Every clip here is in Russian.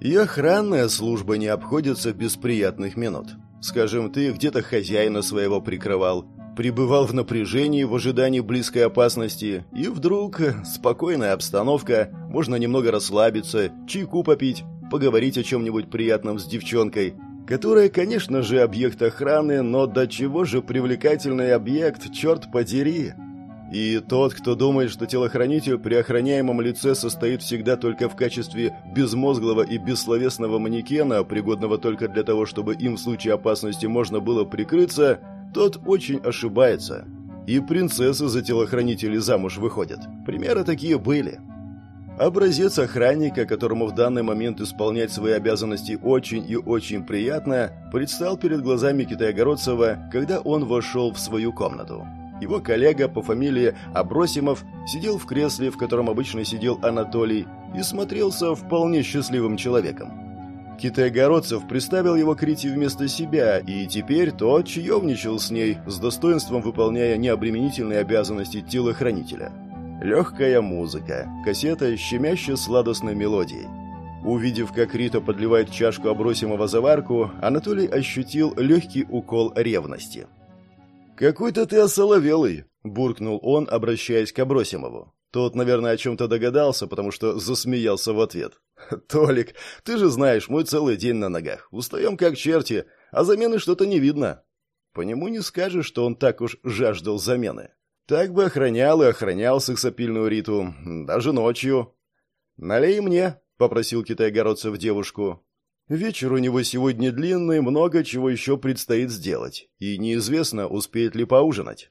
И охранная служба не обходится без приятных минут. Скажем, ты где-то хозяина своего прикрывал, пребывал в напряжении в ожидании близкой опасности, и вдруг спокойная обстановка, можно немного расслабиться, чайку попить, поговорить о чем-нибудь приятном с девчонкой, которая, конечно же, объект охраны, но до чего же привлекательный объект, черт подери. И тот, кто думает, что телохранитель при охраняемом лице состоит всегда только в качестве безмозглого и бессловесного манекена, пригодного только для того, чтобы им в случае опасности можно было прикрыться, тот очень ошибается. И принцессы за телохранителей замуж выходят. Примеры такие были. Образец охранника, которому в данный момент исполнять свои обязанности очень и очень приятно, предстал перед глазами Китая-Городцева, когда он вошел в свою комнату. Его коллега по фамилии Абросимов сидел в кресле, в котором обычно сидел Анатолий, и смотрелся вполне счастливым человеком. Китай-городцев приставил его к Рите вместо себя, и теперь тот чаевничал с ней, с достоинством выполняя необременительные обязанности телохранителя. Легкая музыка, кассета щемяще сладостной мелодией. Увидев, как Рита подливает чашку обросимого заварку, Анатолий ощутил легкий укол ревности. «Какой-то ты осоловелый!» – буркнул он, обращаясь к Абросимову. Тот, наверное, о чем-то догадался, потому что засмеялся в ответ. «Толик, ты же знаешь, мой целый день на ногах. Устаем как черти, а замены что-то не видно». По нему не скажешь, что он так уж жаждал замены. Так бы охранял и охранял сексапильную Риту, даже ночью. «Налей мне», — попросил китай-городцев девушку. Вечер у него сегодня длинный, много чего еще предстоит сделать, и неизвестно, успеет ли поужинать.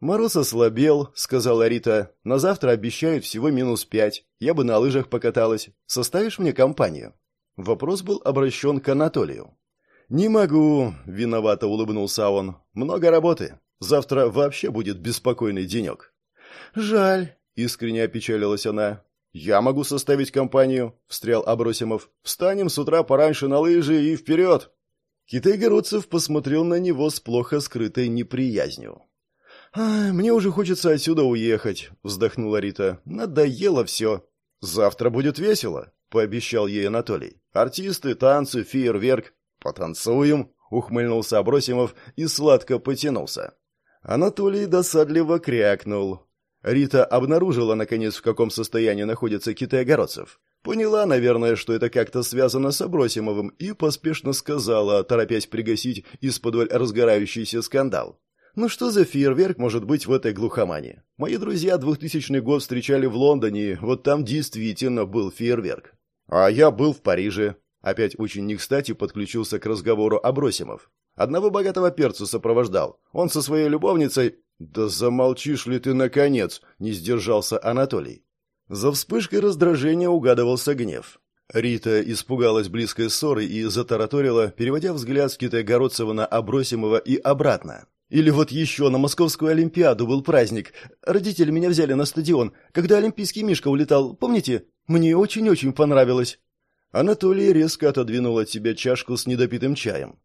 «Мороз ослабел», — сказала Рита. «На завтра обещают всего минус пять. Я бы на лыжах покаталась. Составишь мне компанию?» Вопрос был обращен к Анатолию. «Не могу», — виновато улыбнулся он. «Много работы. Завтра вообще будет беспокойный денек». «Жаль», — искренне опечалилась она. «Я могу составить компанию», — встрял Абросимов. «Встанем с утра пораньше на лыжи и вперед!» Китай-городцев посмотрел на него с плохо скрытой неприязнью. «Мне уже хочется отсюда уехать», — вздохнула Рита. «Надоело все». «Завтра будет весело», — пообещал ей Анатолий. «Артисты, танцы, фейерверк. Потанцуем», — ухмыльнулся Абросимов и сладко потянулся. Анатолий досадливо крякнул. Рита обнаружила, наконец, в каком состоянии находится Китай-Огородцев. Поняла, наверное, что это как-то связано с Абросимовым, и поспешно сказала, торопясь пригасить из-под разгорающийся скандал. «Ну что за фейерверк может быть в этой глухомане? Мои друзья 2000 год встречали в Лондоне, вот там действительно был фейерверк. А я был в Париже». Опять очень не кстати подключился к разговору Абросимов. Одного богатого перца сопровождал. Он со своей любовницей «Да замолчишь ли ты, наконец!» — не сдержался Анатолий. За вспышкой раздражения угадывался гнев. Рита испугалась близкой ссоры и затараторила, переводя взгляд с Китая-Городцева на Обросимова и обратно. «Или вот еще на Московскую Олимпиаду был праздник. Родители меня взяли на стадион, когда Олимпийский Мишка улетал, помните? Мне очень-очень понравилось». Анатолий резко отодвинул от себя чашку с недопитым чаем.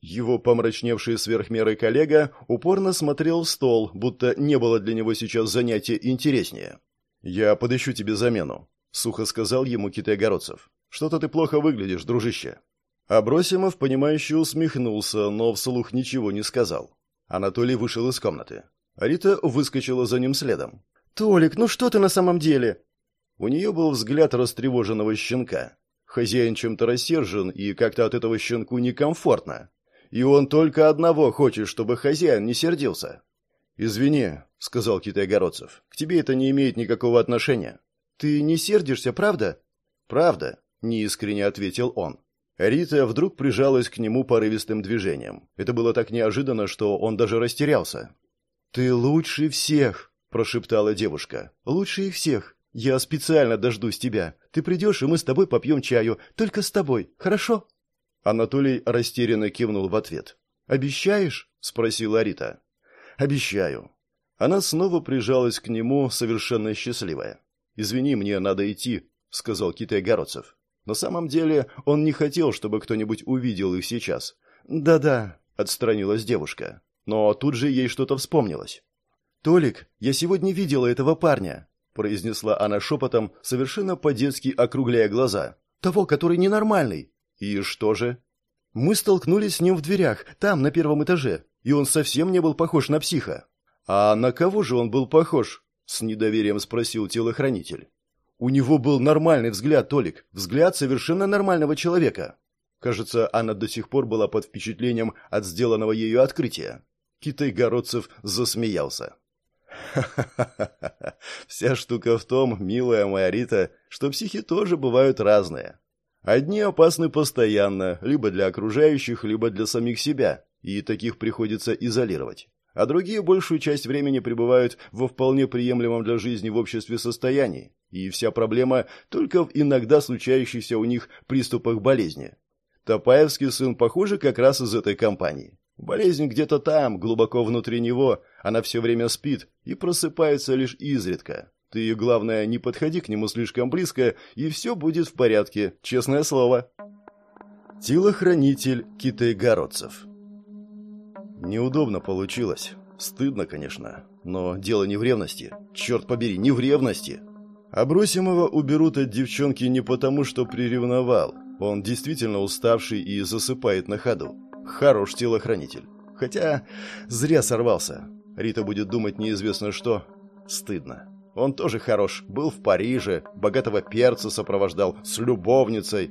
Его помрачневший сверх меры коллега упорно смотрел в стол, будто не было для него сейчас занятия интереснее. «Я подыщу тебе замену», — сухо сказал ему Китай-Городцев. «Что-то ты плохо выглядишь, дружище». Абросимов, понимающе усмехнулся, но вслух ничего не сказал. Анатолий вышел из комнаты. Рита выскочила за ним следом. «Толик, ну что ты на самом деле?» У нее был взгляд растревоженного щенка. Хозяин чем-то рассержен, и как-то от этого щенку некомфортно. И он только одного хочет, чтобы хозяин не сердился. «Извини», — сказал Китай-Городцев, — «к тебе это не имеет никакого отношения». «Ты не сердишься, правда?» «Правда», — неискренне ответил он. Рита вдруг прижалась к нему порывистым движением. Это было так неожиданно, что он даже растерялся. «Ты лучше всех!» – прошептала девушка. «Лучше всех! Я специально дождусь тебя. Ты придешь, и мы с тобой попьем чаю. Только с тобой, хорошо?» Анатолий растерянно кивнул в ответ. «Обещаешь?» – спросила Рита. «Обещаю». Она снова прижалась к нему, совершенно счастливая. «Извини, мне надо идти», – сказал Китай Городцев. На самом деле он не хотел, чтобы кто-нибудь увидел их сейчас. «Да-да», – отстранилась девушка. Но тут же ей что-то вспомнилось. «Толик, я сегодня видела этого парня», – произнесла она шепотом, совершенно по-детски округляя глаза. «Того, который ненормальный». «И что же?» «Мы столкнулись с ним в дверях, там, на первом этаже, и он совсем не был похож на психа». «А на кого же он был похож?» — с недоверием спросил телохранитель. «У него был нормальный взгляд, Толик, взгляд совершенно нормального человека». Кажется, она до сих пор была под впечатлением от сделанного ею открытия. Китай-городцев засмеялся. «Ха-ха-ха! Вся штука в том, милая моя Рита, что психи тоже бывают разные. Одни опасны постоянно, либо для окружающих, либо для самих себя, и таких приходится изолировать. А другие большую часть времени пребывают во вполне приемлемом для жизни в обществе состоянии, и вся проблема только в иногда случающихся у них приступах болезни. Топаевский сын, похоже, как раз из этой компании. Болезнь где-то там, глубоко внутри него, она все время спит и просыпается лишь изредка. Ты, главное, не подходи к нему слишком близко, и все будет в порядке, честное слово. Телохранитель китай-городцев Неудобно получилось. Стыдно, конечно. Но дело не в ревности. Черт побери, не в ревности. Абросимова уберут от девчонки не потому, что приревновал. Он действительно уставший и засыпает на ходу. Хорош телохранитель. Хотя зря сорвался. Рита будет думать неизвестно что. Стыдно. Он тоже хорош. Был в Париже, богатого перца сопровождал, с любовницей.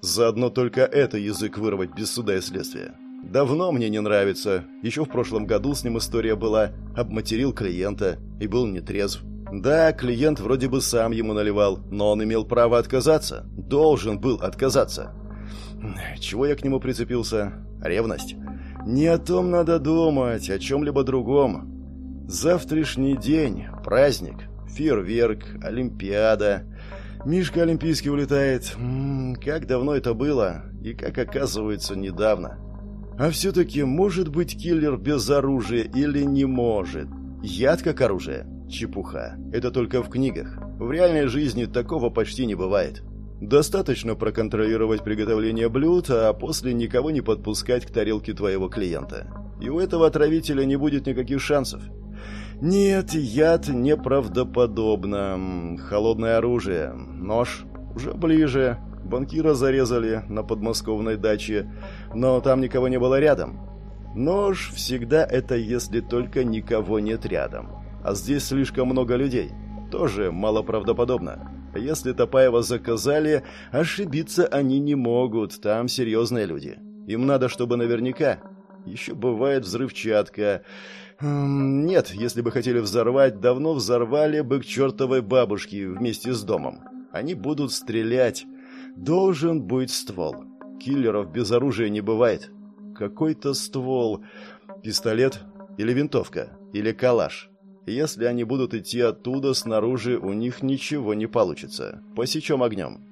Заодно только это язык вырвать без суда и следствия. Давно мне не нравится. Еще в прошлом году с ним история была. Обматерил клиента и был нетрезв. Да, клиент вроде бы сам ему наливал, но он имел право отказаться. Должен был отказаться. Чего я к нему прицепился? Ревность? Не о том надо думать, о чем-либо другом. Завтрашний день, праздник, фейерверк, Олимпиада. Мишка Олимпийский улетает. М -м, как давно это было? И как оказывается, недавно. А все-таки может быть киллер без оружия или не может? Яд как оружие? Чепуха. Это только в книгах. В реальной жизни такого почти не бывает. Достаточно проконтролировать приготовление блюд, а после никого не подпускать к тарелке твоего клиента. И у этого отравителя не будет никаких шансов. Нет, яд неправдоподобно. Холодное оружие. Нож. Уже ближе. Банкира зарезали на подмосковной даче, но там никого не было рядом. Нож всегда это если только никого нет рядом. А здесь слишком много людей. Тоже малоправдоподобно. Если Топаева заказали, ошибиться они не могут, там серьезные люди. Им надо, чтобы наверняка. Еще бывает взрывчатка. Нет, если бы хотели взорвать, давно взорвали бы к чертовой бабушке вместе с домом. Они будут стрелять. Должен быть ствол. Киллеров без оружия не бывает. Какой-то ствол. Пистолет или винтовка, или калаш. Если они будут идти оттуда, снаружи у них ничего не получится. Посечем огнем.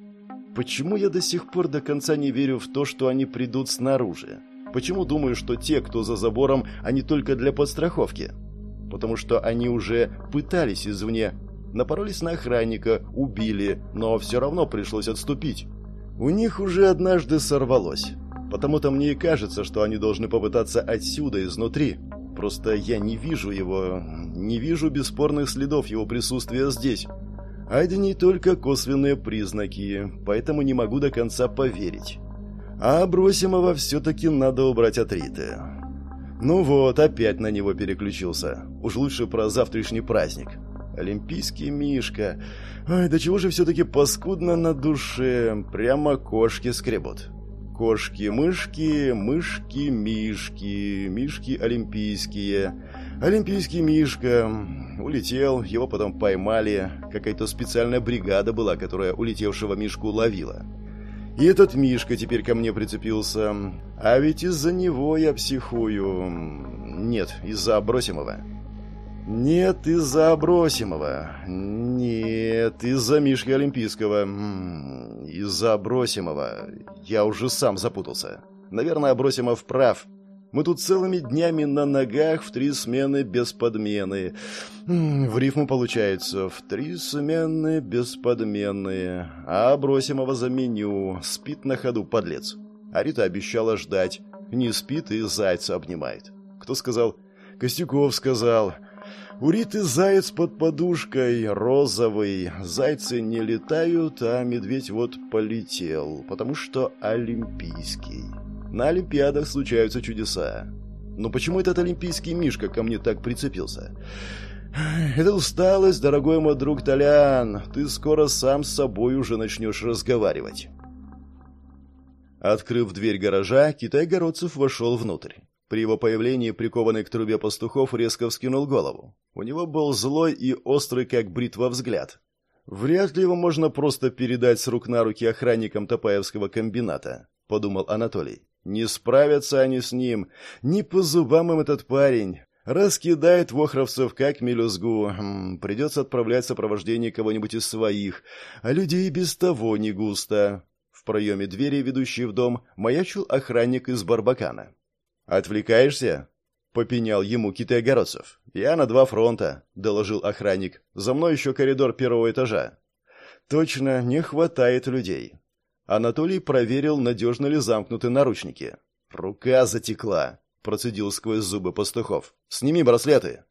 Почему я до сих пор до конца не верю в то, что они придут снаружи? Почему думаю, что те, кто за забором, они только для подстраховки? Потому что они уже пытались извне. Напоролись на охранника, убили, но все равно пришлось отступить. У них уже однажды сорвалось. Потому-то мне и кажется, что они должны попытаться отсюда, изнутри. Просто я не вижу его, не вижу бесспорных следов его присутствия здесь. Одни только косвенные признаки, поэтому не могу до конца поверить. А Бросимова все-таки надо убрать от Риты. Ну вот, опять на него переключился. Уж лучше про завтрашний праздник. Олимпийский Мишка. Ой, да чего же все-таки паскудно на душе. Прямо кошки скребут. Кошки-мышки, мышки-мишки, мишки олимпийские. Олимпийский Мишка улетел, его потом поймали. Какая-то специальная бригада была, которая улетевшего Мишку ловила. И этот Мишка теперь ко мне прицепился. А ведь из-за него я психую. Нет, из-за Абросимова. Нет, из-за Абросимова. Нет, из-за Мишки Олимпийского. Из-за Абросимова. Я уже сам запутался. Наверное, Абросимов прав. Мы тут целыми днями на ногах в три смены без подмены. В рифму получается. В три смены без подмены. А Абросимова заменю. Спит на ходу, подлец. А Рита обещала ждать. Не спит и зайца обнимает. Кто сказал? Костюков сказал. У Риты заяц под подушкой, розовый. Зайцы не летают, а медведь вот полетел, потому что олимпийский. На Олимпиадах случаются чудеса. Но почему этот олимпийский Мишка ко мне так прицепился? Это усталость, дорогой мой друг Толян. Ты скоро сам с собой уже начнешь разговаривать. Открыв дверь гаража, Китай-городцев вошел внутрь. При его появлении прикованный к трубе пастухов резко вскинул голову. У него был злой и острый, как бритва, взгляд. «Вряд ли его можно просто передать с рук на руки охранникам Топаевского комбината», — подумал Анатолий. «Не справятся они с ним. Не по зубам им этот парень. Раскидает вохровцев, как мелюзгу. Хм, придется отправлять сопровождение кого-нибудь из своих. А людей без того не густо». В проеме двери, ведущей в дом, маячил охранник из Барбакана. «Отвлекаешься?» — попенял ему Китай-Огородцев. «Я на два фронта», — доложил охранник. «За мной еще коридор первого этажа». «Точно, не хватает людей». Анатолий проверил, надежно ли замкнуты наручники. «Рука затекла», — процедил сквозь зубы пастухов. «Сними браслеты».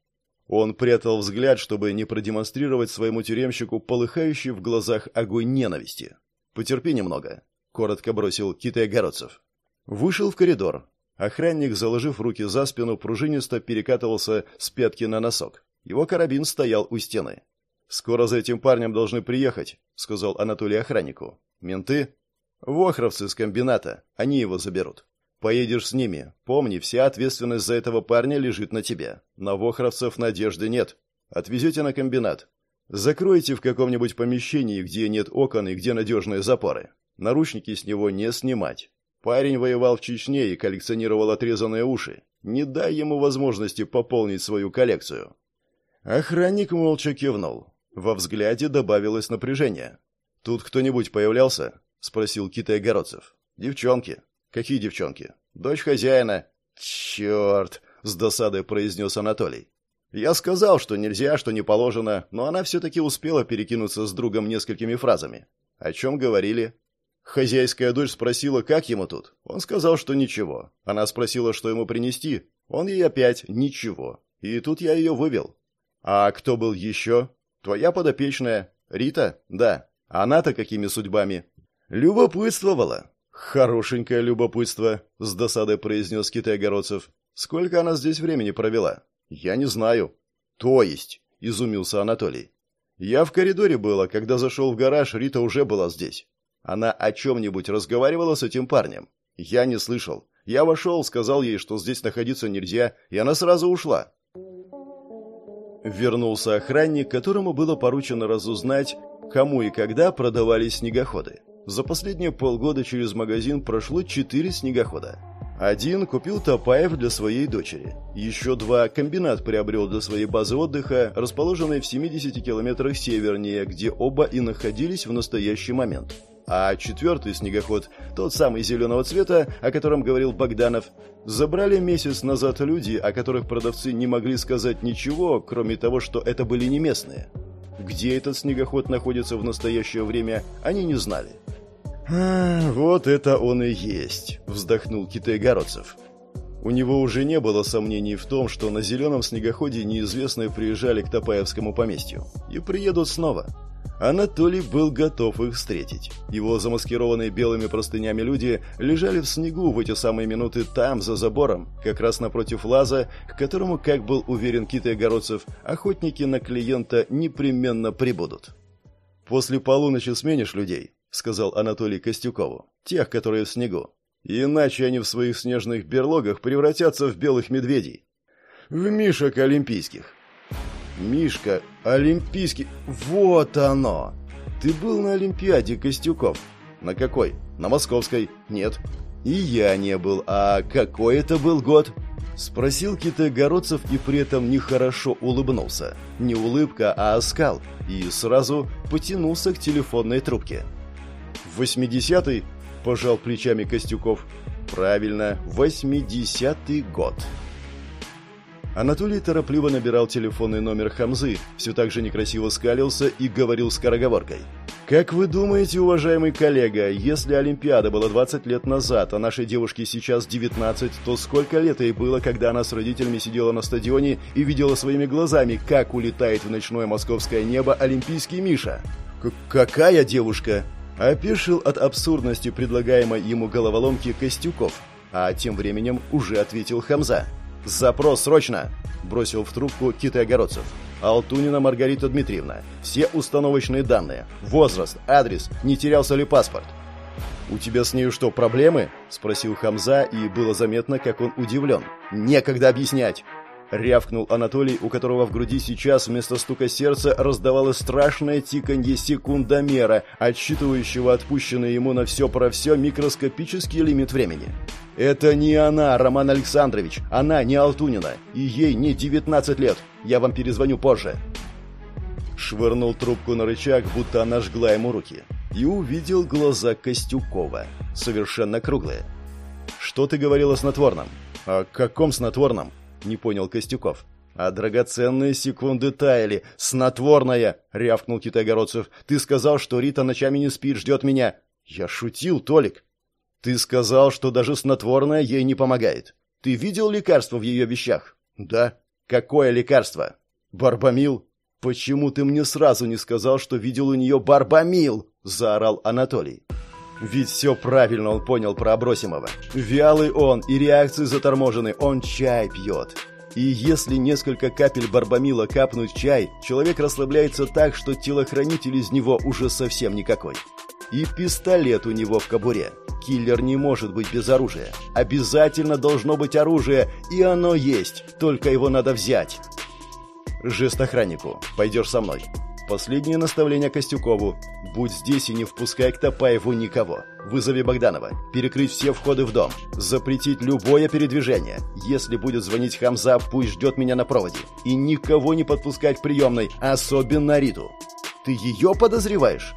Он прятал взгляд, чтобы не продемонстрировать своему тюремщику полыхающий в глазах огонь ненависти. «Потерпи немного», — коротко бросил Китай-Огородцев. Вышел в коридор, Охранник, заложив руки за спину, пружинисто перекатывался с пятки на носок. Его карабин стоял у стены. «Скоро за этим парнем должны приехать», — сказал Анатолий охраннику. «Менты?» «Вохровцы с комбината. Они его заберут. Поедешь с ними. Помни, вся ответственность за этого парня лежит на тебе. На вохровцев надежды нет. Отвезете на комбинат. Закройте в каком-нибудь помещении, где нет окон и где надежные запоры. Наручники с него не снимать. Парень воевал в Чечне и коллекционировал отрезанные уши. Не дай ему возможности пополнить свою коллекцию. Охранник молча кивнул. Во взгляде добавилось напряжение. «Тут кто-нибудь появлялся?» — спросил Китай-Городцев. «Девчонки». «Какие девчонки?» «Дочь хозяина». «Черт!» — с досадой произнес Анатолий. «Я сказал, что нельзя, что не положено, но она все-таки успела перекинуться с другом несколькими фразами. О чем говорили?» Хозяйская дочь спросила, как ему тут. Он сказал, что ничего. Она спросила, что ему принести. Он ей опять ничего. И тут я ее вывел. А кто был еще? Твоя подопечная. Рита? Да. Она-то какими судьбами? Любопытствовала. Хорошенькое любопытство, с досадой произнес Китай-Городцев. Сколько она здесь времени провела? Я не знаю. То есть, изумился Анатолий. Я в коридоре была, когда зашел в гараж, Рита уже была здесь. Она о чем-нибудь разговаривала с этим парнем? Я не слышал. Я вошел, сказал ей, что здесь находиться нельзя, и она сразу ушла. Вернулся охранник, которому было поручено разузнать, кому и когда продавались снегоходы. За последние полгода через магазин прошло четыре снегохода. Один купил Топаев для своей дочери. Еще два комбинат приобрел для своей базы отдыха, расположенной в 70 километрах севернее, где оба и находились в настоящий момент. А четвертый снегоход, тот самый зеленого цвета, о котором говорил Богданов, забрали месяц назад люди, о которых продавцы не могли сказать ничего, кроме того, что это были не местные. Где этот снегоход находится в настоящее время, они не знали. «А, «Вот это он и есть», — вздохнул Китай-Городцев. У него уже не было сомнений в том, что на зеленом снегоходе неизвестные приезжали к Топаевскому поместью. И приедут снова. Анатолий был готов их встретить. Его замаскированные белыми простынями люди лежали в снегу в эти самые минуты там, за забором, как раз напротив лаза, к которому, как был уверен Китай Огородцев, охотники на клиента непременно прибудут. «После полуночи сменишь людей», — сказал Анатолий Костюкову, — «тех, которые в снегу. Иначе они в своих снежных берлогах превратятся в белых медведей. В мишек олимпийских». «Мишка, олимпийский... Вот оно! Ты был на Олимпиаде, Костюков?» «На какой? На московской?» «Нет». «И я не был. А какой это был год?» Спросил Китай-Городцев и при этом нехорошо улыбнулся. Не улыбка, а оскал. И сразу потянулся к телефонной трубке. «Восьмидесятый?» – пожал плечами Костюков. «Правильно, восьмидесятый год». Анатолий торопливо набирал телефонный номер Хамзы, все так же некрасиво скалился и говорил скороговоркой. Как вы думаете, уважаемый коллега, если Олимпиада была 20 лет назад, а нашей девушке сейчас 19, то сколько лет ей было, когда она с родителями сидела на стадионе и видела своими глазами, как улетает в ночное московское небо олимпийский Миша? К «Какая девушка?» Опешил от абсурдности предлагаемой ему головоломки Костюков, а тем временем уже ответил Хамза. «Запрос срочно!» – бросил в трубку Китай-Огородцев. Алтунина Маргарита Дмитриевна. Все установочные данные. Возраст, адрес, не терялся ли паспорт. «У тебя с нею что, проблемы?» – спросил Хамза, и было заметно, как он удивлен. «Некогда объяснять!» Рявкнул Анатолий, у которого в груди сейчас вместо стука сердца раздавалось страшное тиканье секундомера, отсчитывающего отпущенный ему на все про все микроскопический лимит времени. «Это не она, Роман Александрович. Она не Алтунина. И ей не 19 лет. Я вам перезвоню позже». Швырнул трубку на рычаг, будто она жгла ему руки. И увидел глаза Костюкова. Совершенно круглые. «Что ты говорил о снотворном?» «О каком снотворном?» Не понял Костюков. «А драгоценные секунды таяли. Снотворная!» — рявкнул Китайгородцев. «Ты сказал, что Рита ночами не спит, ждет меня». «Я шутил, Толик». «Ты сказал, что даже снотворное ей не помогает. Ты видел лекарство в ее вещах?» «Да». «Какое лекарство?» «Барбамил». «Почему ты мне сразу не сказал, что видел у нее барбамил?» — заорал Анатолий. Ведь все правильно он понял про Абросимова. Вялый он и реакции заторможены, он чай пьет. И если несколько капель барбамила капнуть чай, человек расслабляется так, что телохранитель из него уже совсем никакой. И пистолет у него в кобуре. Киллер не может быть без оружия. Обязательно должно быть оружие, и оно есть, только его надо взять. Жест охраннику. Пойдешь со мной. Последнее наставление Костюкову. Будь здесь и не впускай к Топаеву никого. Вызови Богданова. Перекрыть все входы в дом. Запретить любое передвижение. Если будет звонить Хамза, пусть ждет меня на проводе. И никого не подпускать к приемной, особенно Риту. Ты ее подозреваешь?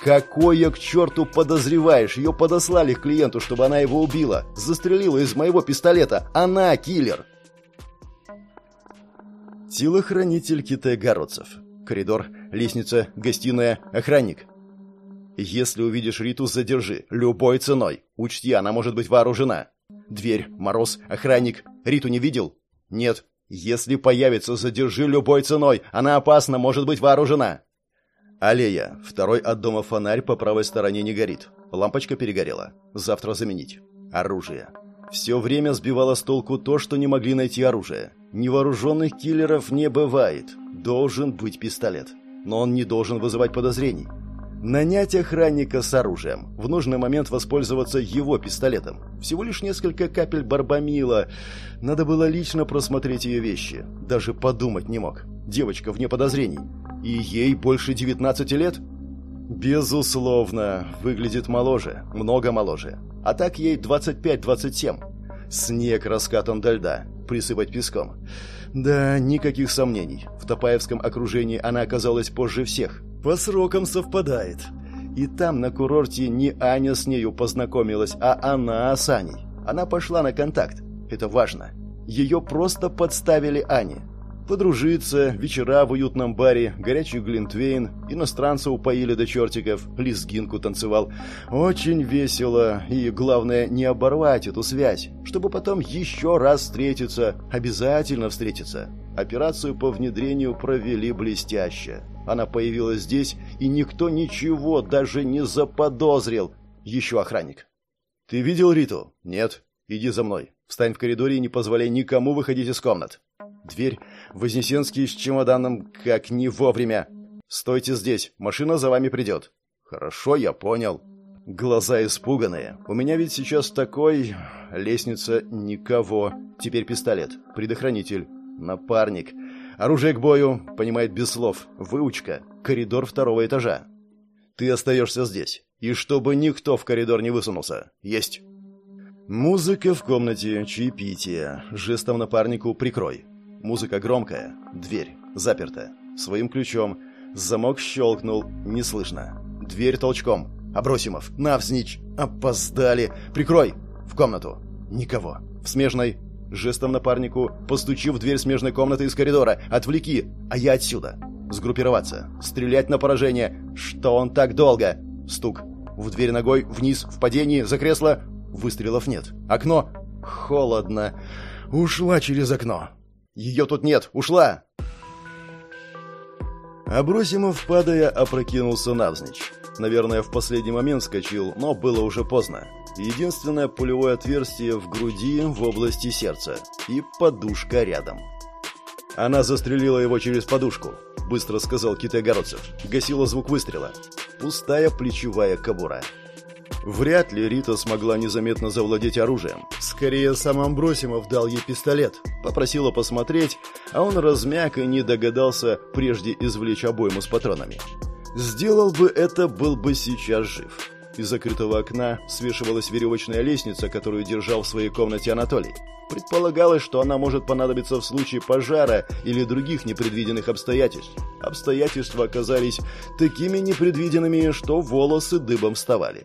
Какое к черту подозреваешь? Ее подослали к клиенту, чтобы она его убила. Застрелила из моего пистолета. Она киллер. Телохранитель Китай-Городцев. Коридор, лестница, гостиная, охранник. Если увидишь Риту, задержи. Любой ценой. Учти, она может быть вооружена. Дверь, мороз, охранник. Риту не видел? Нет. Если появится, задержи любой ценой. Она опасна, может быть вооружена. Аллея. Второй от дома фонарь по правой стороне не горит. Лампочка перегорела. Завтра заменить. Оружие. Все время сбивало с толку то, что не могли найти оружие. Невооруженных киллеров не бывает. Должен быть пистолет. Но он не должен вызывать подозрений. Нанять охранника с оружием. В нужный момент воспользоваться его пистолетом. Всего лишь несколько капель барбамила. Надо было лично просмотреть ее вещи. Даже подумать не мог. Девочка вне подозрений. И ей больше 19 лет? Безусловно, выглядит моложе, много моложе. А так ей 25-27. Снег раскатан до льда, присыпать песком. Да, никаких сомнений. В Топаевском окружении она оказалась позже всех. По срокам совпадает. И там, на курорте, не Аня с нею познакомилась, а она с Аней. Она пошла на контакт. Это важно. Ее просто подставили Ане подружиться, вечера в уютном баре, горячий глинтвейн, иностранца упоили до чертиков, лезгинку танцевал. Очень весело, и главное не оборвать эту связь, чтобы потом еще раз встретиться, обязательно встретиться. Операцию по внедрению провели блестяще. Она появилась здесь, и никто ничего даже не заподозрил. Еще охранник. «Ты видел Риту?» «Нет. Иди за мной. Встань в коридоре и не позволяй никому выходить из комнат». Дверь. Вознесенский с чемоданом как не вовремя. «Стойте здесь, машина за вами придет». «Хорошо, я понял». Глаза испуганные. «У меня ведь сейчас такой... Лестница, никого. Теперь пистолет. Предохранитель. Напарник. Оружие к бою, понимает без слов. Выучка. Коридор второго этажа. Ты остаешься здесь. И чтобы никто в коридор не высунулся. Есть». Музыка в комнате, чаепитие. Жестом напарнику «прикрой». Музыка громкая, дверь заперта. Своим ключом. Замок щелкнул, не слышно. Дверь толчком. Абросимов, навзничь. Опоздали. Прикрой. В комнату. Никого. В смежной. Жестом напарнику. Постучи в дверь смежной комнаты из коридора. Отвлеки. А я отсюда. Сгруппироваться. Стрелять на поражение. Что он так долго? Стук. В дверь ногой, вниз, в падении, за кресло. Выстрелов нет. Окно. Холодно. Ушла через окно. Ее тут нет. Ушла. Абросимов, падая, опрокинулся навзничь. Наверное, в последний момент скочил, но было уже поздно. Единственное пулевое отверстие в груди в области сердца. И подушка рядом. Она застрелила его через подушку, быстро сказал Китай-Городцев. Гасила звук выстрела. Пустая плечевая кобура. Вряд ли Рита смогла незаметно завладеть оружием. Скорее, сам Амбросимов дал ей пистолет. Попросила посмотреть, а он размяк и не догадался прежде извлечь обойму с патронами. Сделал бы это, был бы сейчас жив. Из закрытого окна свешивалась веревочная лестница, которую держал в своей комнате Анатолий. Предполагалось, что она может понадобиться в случае пожара или других непредвиденных обстоятельств. Обстоятельства оказались такими непредвиденными, что волосы дыбом вставали.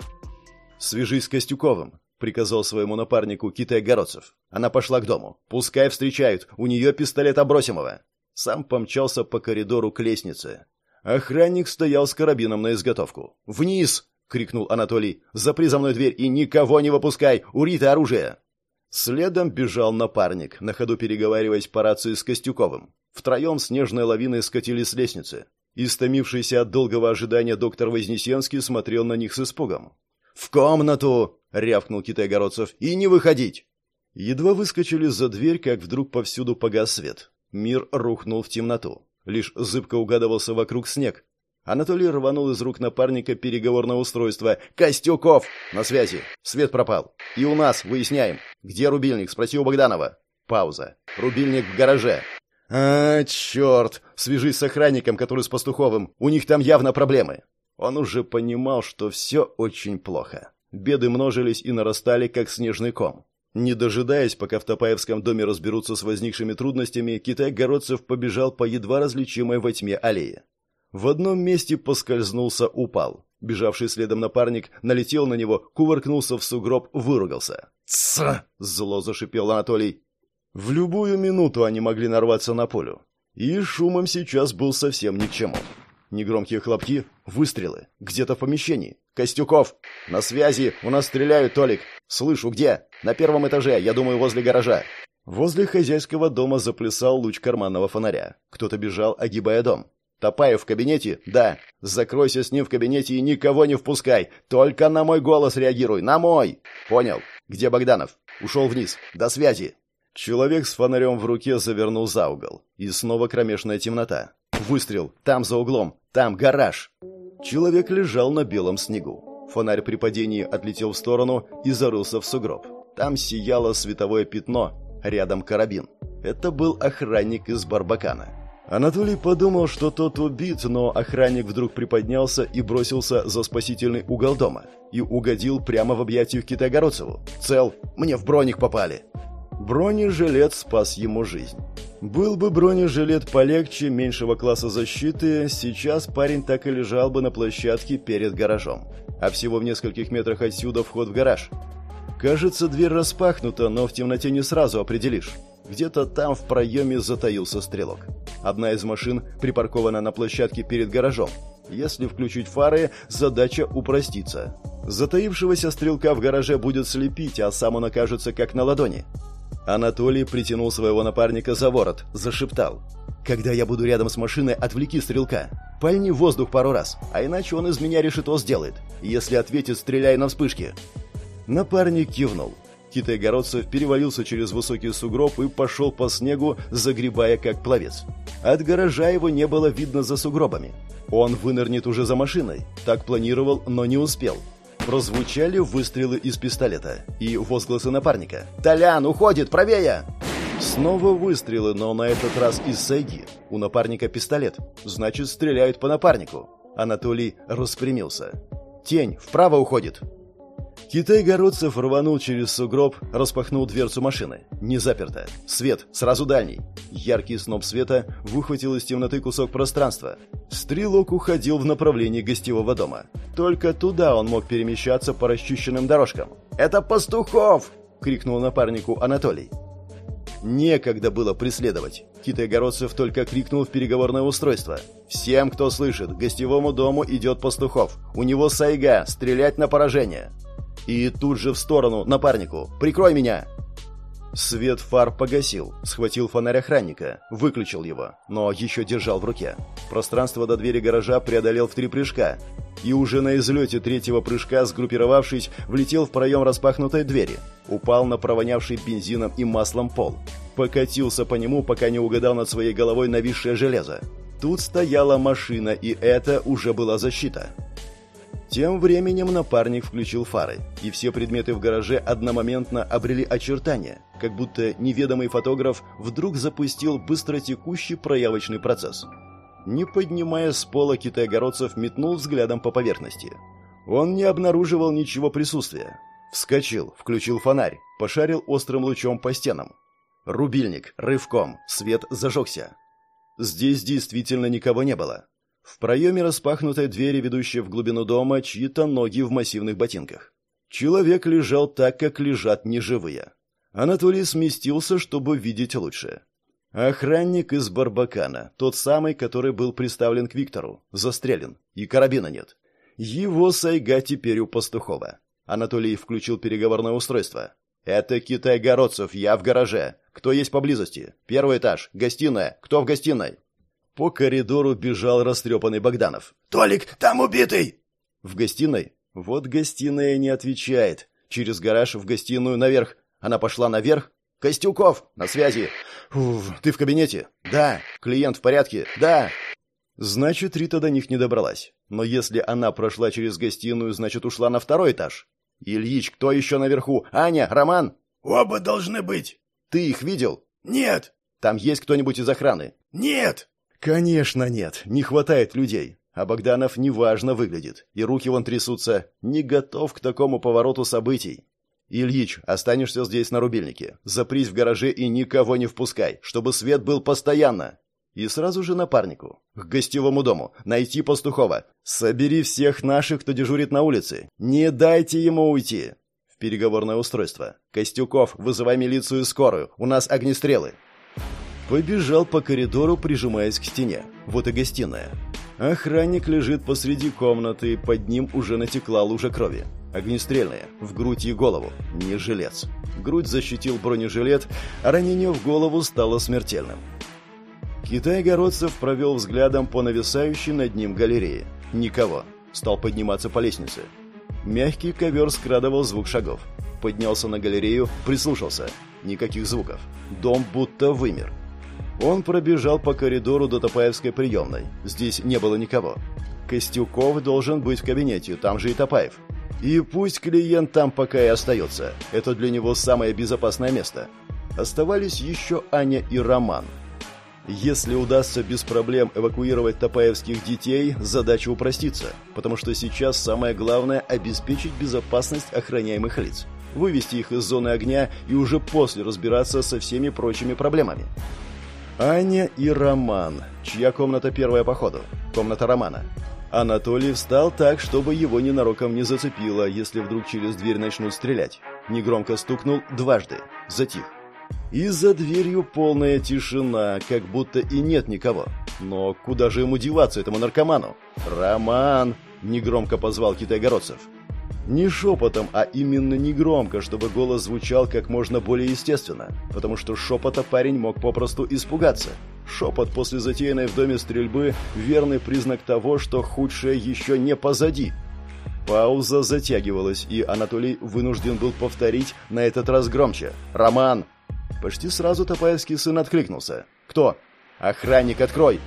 «Свяжись с Костюковым», — приказал своему напарнику Китай Городцев. Она пошла к дому. «Пускай встречают. У нее пистолет Обросимова». Сам помчался по коридору к лестнице. Охранник стоял с карабином на изготовку. «Вниз!» — крикнул Анатолий. «Запри за мной дверь и никого не выпускай! У Риты оружие!» Следом бежал напарник, на ходу переговариваясь по рации с Костюковым. Втроем снежной лавиной скатились с лестницы. Истомившийся от долгого ожидания доктор Вознесенский смотрел на них с испугом. «В комнату!» — рявкнул Китай-Городцев. «И не выходить!» Едва выскочили за дверь, как вдруг повсюду погас свет. Мир рухнул в темноту. Лишь зыбко угадывался вокруг снег. Анатолий рванул из рук напарника переговорное устройство. «Костюков! На связи! Свет пропал! И у нас, выясняем! Где рубильник? Спроси у Богданова!» Пауза. «Рубильник в гараже!» «А, черт! Свяжись с охранником, который с Пастуховым. У них там явно проблемы!» Он уже понимал, что все очень плохо. Беды множились и нарастали, как снежный ком. Не дожидаясь, пока в Топаевском доме разберутся с возникшими трудностями, Китай-Городцев побежал по едва различимой во тьме аллее. В одном месте поскользнулся, упал. Бежавший следом напарник налетел на него, кувыркнулся в сугроб, выругался. «Тсс!» — зло зашипел Анатолий. В любую минуту они могли нарваться на полю. И шумом сейчас был совсем ни к чему. Негромкие хлопки, выстрелы. Где-то в помещении. «Костюков! На связи! У нас стреляют, Толик! Слышу, где? На первом этаже, я думаю, возле гаража». Возле хозяйского дома заплясал луч карманного фонаря. Кто-то бежал, огибая дом. «Топаев в кабинете?» «Да». «Закройся с ним в кабинете и никого не впускай. Только на мой голос реагируй. На мой!» «Понял. Где Богданов?» «Ушел вниз. До связи». Человек с фонарем в руке завернул за угол. И снова кромешная темнота. Выстрел. Там за углом. Там гараж. Человек лежал на белом снегу. Фонарь при падении отлетел в сторону и зарылся в сугроб. Там сияло световое пятно. Рядом карабин. Это был охранник из Барбакана. Анатолий подумал, что тот убит, но охранник вдруг приподнялся и бросился за спасительный угол дома. И угодил прямо в объятию Китайгородцеву. Цел. Мне в броник попали. Бронежилет спас ему жизнь. Был бы бронежилет полегче, меньшего класса защиты, сейчас парень так и лежал бы на площадке перед гаражом. А всего в нескольких метрах отсюда вход в гараж. Кажется, дверь распахнута, но в темноте не сразу определишь. Где-то там в проеме затаился стрелок. Одна из машин припаркована на площадке перед гаражом. Если включить фары, задача упростится. Затаившегося стрелка в гараже будет слепить, а сам он окажется как на ладони. Анатолий притянул своего напарника за ворот, зашептал. «Когда я буду рядом с машиной, отвлеки стрелка. Пальни в воздух пару раз, а иначе он из меня решето сделает. Если ответит, стреляй на вспышке». Напарник кивнул. Китай-городцев перевалился через высокий сугроб и пошел по снегу, загребая как пловец. От гаража его не было видно за сугробами. Он вынырнет уже за машиной. Так планировал, но не успел. Прозвучали выстрелы из пистолета и возгласы напарника. «Толян, уходит! Правее!» Снова выстрелы, но на этот раз из сайги. У напарника пистолет. Значит, стреляют по напарнику. Анатолий распрямился. «Тень! Вправо уходит!» Китай-городцев рванул через сугроб, распахнул дверцу машины. Не заперто. Свет, сразу дальний. Яркий сноп света выхватил из темноты кусок пространства. Стрелок уходил в направлении гостевого дома. Только туда он мог перемещаться по расчищенным дорожкам. «Это Пастухов!» — крикнул напарнику Анатолий. Некогда было преследовать. Китайгородцев только крикнул в переговорное устройство. «Всем, кто слышит, к гостевому дому идет Пастухов. У него сайга, стрелять на поражение!» И тут же в сторону, напарнику. «Прикрой меня!» Свет фар погасил, схватил фонарь охранника, выключил его, но еще держал в руке. Пространство до двери гаража преодолел в три прыжка. И уже на излете третьего прыжка, сгруппировавшись, влетел в проем распахнутой двери. Упал на провонявший бензином и маслом пол. Покатился по нему, пока не угадал над своей головой нависшее железо. Тут стояла машина, и это уже была защита. Тем временем напарник включил фары, и все предметы в гараже одномоментно обрели очертания, как будто неведомый фотограф вдруг запустил быстротекущий проявочный процесс. Не поднимая с пола китайгородцев, метнул взглядом по поверхности. Он не обнаруживал ничего присутствия. Вскочил, включил фонарь, пошарил острым лучом по стенам. Рубильник, рывком, свет зажегся. Здесь действительно никого не было. В проеме распахнутой двери, ведущей в глубину дома, чьи-то ноги в массивных ботинках. Человек лежал так, как лежат неживые. Анатолий сместился, чтобы видеть лучше. Охранник из Барбакана, тот самый, который был приставлен к Виктору, застрелен, и карабина нет. Его сайга теперь у Пастухова. Анатолий включил переговорное устройство. «Это Китай-Городцев, я в гараже. Кто есть поблизости? Первый этаж, гостиная. Кто в гостиной?» По коридору бежал растрепанный Богданов. «Толик, там убитый!» В гостиной? Вот гостиная не отвечает. Через гараж в гостиную наверх. Она пошла наверх. «Костюков! На связи!» Уф, «Ты в кабинете?» «Да». «Клиент в порядке?» «Да». Значит, Рита до них не добралась. Но если она прошла через гостиную, значит, ушла на второй этаж. «Ильич, кто еще наверху? Аня? Роман?» «Оба должны быть». «Ты их видел?» «Нет». «Там есть кто-нибудь из охраны?» «Нет». Конечно, нет, не хватает людей. А Богданов неважно выглядит, и руки вон трясутся, не готов к такому повороту событий. Ильич, останешься здесь на рубильнике. Запрись в гараже и никого не впускай, чтобы свет был постоянно. И сразу же напарнику, к гостевому дому, найти Пастухова. Собери всех наших, кто дежурит на улице. Не дайте ему уйти. В переговорное устройство. Костюков, вызывай милицию и скорую. У нас огнестрелы. Побежал по коридору, прижимаясь к стене. Вот и гостиная. Охранник лежит посреди комнаты, под ним уже натекла лужа крови. Огнестрельная, в грудь и голову, не жилец. Грудь защитил бронежилет, а ранение в голову стало смертельным. Китай-городцев провел взглядом по нависающей над ним галерее. Никого. Стал подниматься по лестнице. Мягкий ковер скрадывал звук шагов. Поднялся на галерею, прислушался. Никаких звуков. Дом будто вымер. Он пробежал по коридору до Топаевской приемной. Здесь не было никого. Костюков должен быть в кабинете, там же и Топаев. И пусть клиент там пока и остается. Это для него самое безопасное место. Оставались еще Аня и Роман. Если удастся без проблем эвакуировать топаевских детей, задача упростится, потому что сейчас самое главное – обеспечить безопасность охраняемых лиц, вывести их из зоны огня и уже после разбираться со всеми прочими проблемами. Аня и Роман. Чья комната первая по ходу? Комната Романа. Анатолий встал так, чтобы его ненароком не зацепило, если вдруг через дверь начнут стрелять. Негромко стукнул дважды. Затих. И за дверью полная тишина, как будто и нет никого. Но куда же ему деваться, этому наркоману? «Роман!» – негромко позвал китайгородцев. Не шепотом, а именно негромко, чтобы голос звучал как можно более естественно, потому что шепота парень мог попросту испугаться. Шепот после затеянной в доме стрельбы – верный признак того, что худшее еще не позади. Пауза затягивалась, и Анатолий вынужден был повторить на этот раз громче. «Роман!» Почти сразу Топаевский сын откликнулся. «Кто?» «Охранник, открой!»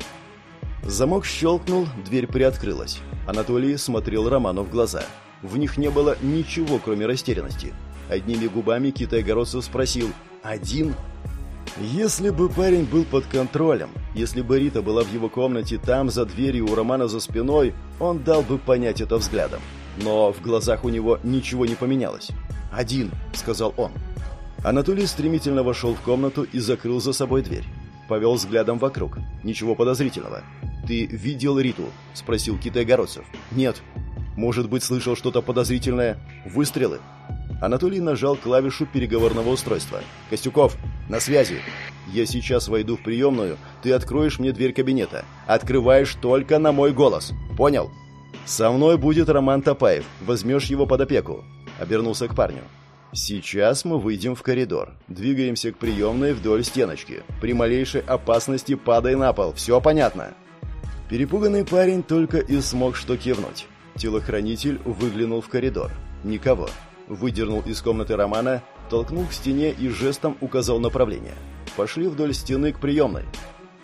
Замок щелкнул, дверь приоткрылась. Анатолий смотрел Роману в глаза – в них не было ничего, кроме растерянности. Одними губами Китай-Городцев спросил «Один?». Если бы парень был под контролем, если бы Рита была в его комнате там, за дверью у Романа за спиной, он дал бы понять это взглядом. Но в глазах у него ничего не поменялось. «Один», — сказал он. Анатолий стремительно вошел в комнату и закрыл за собой дверь. Повел взглядом вокруг. Ничего подозрительного. «Ты видел Риту?» — спросил Китай-Городцев. «Нет», может быть, слышал что-то подозрительное? Выстрелы? Анатолий нажал клавишу переговорного устройства. «Костюков, на связи. Я сейчас войду в приемную, ты откроешь мне дверь кабинета. Открываешь только на мой голос. Понял?» «Со мной будет Роман Топаев. Возьмешь его под опеку». Обернулся к парню. «Сейчас мы выйдем в коридор. Двигаемся к приемной вдоль стеночки. При малейшей опасности падай на пол. Все понятно?» Перепуганный парень только и смог что кивнуть. Телохранитель выглянул в коридор. Никого. Выдернул из комнаты Романа, толкнул к стене и жестом указал направление. Пошли вдоль стены к приемной.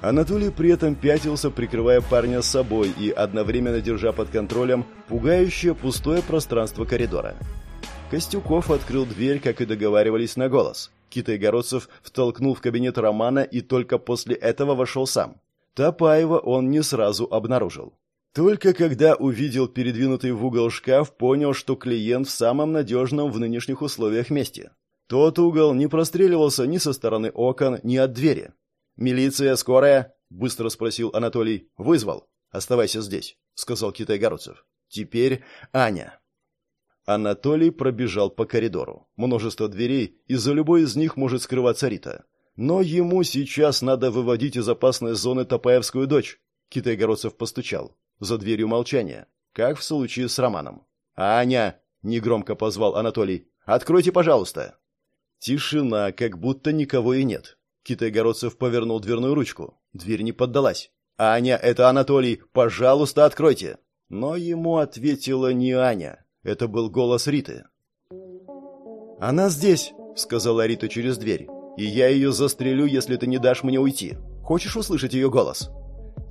Анатолий при этом пятился, прикрывая парня с собой и одновременно держа под контролем пугающее пустое пространство коридора. Костюков открыл дверь, как и договаривались на голос. Китайгородцев втолкнул в кабинет Романа и только после этого вошел сам. Топаева он не сразу обнаружил. Только когда увидел передвинутый в угол шкаф, понял, что клиент в самом надежном в нынешних условиях месте. Тот угол не простреливался ни со стороны окон, ни от двери. «Милиция, скорая?» — быстро спросил Анатолий. «Вызвал. Оставайся здесь», — сказал Китай-Городцев. «Теперь Аня». Анатолий пробежал по коридору. Множество дверей, и за любой из них может скрываться Рита. Но ему сейчас надо выводить из опасной зоны Топаевскую дочь. Китай-Городцев постучал. За дверью молчание. Как в случае с Романом. «Аня!» — негромко позвал Анатолий. «Откройте, пожалуйста!» Тишина, как будто никого и нет. Китай-Городцев повернул дверную ручку. Дверь не поддалась. «Аня, это Анатолий! Пожалуйста, откройте!» Но ему ответила не Аня. Это был голос Риты. «Она здесь!» — сказала Рита через дверь и я ее застрелю, если ты не дашь мне уйти. Хочешь услышать ее голос?»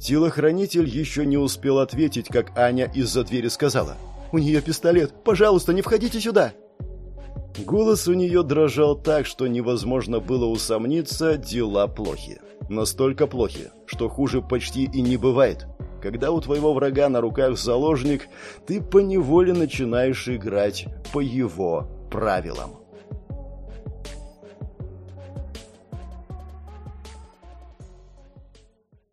Телохранитель еще не успел ответить, как Аня из-за двери сказала. «У нее пистолет. Пожалуйста, не входите сюда!» Голос у нее дрожал так, что невозможно было усомниться, дела плохи. Настолько плохи, что хуже почти и не бывает. Когда у твоего врага на руках заложник, ты поневоле начинаешь играть по его правилам.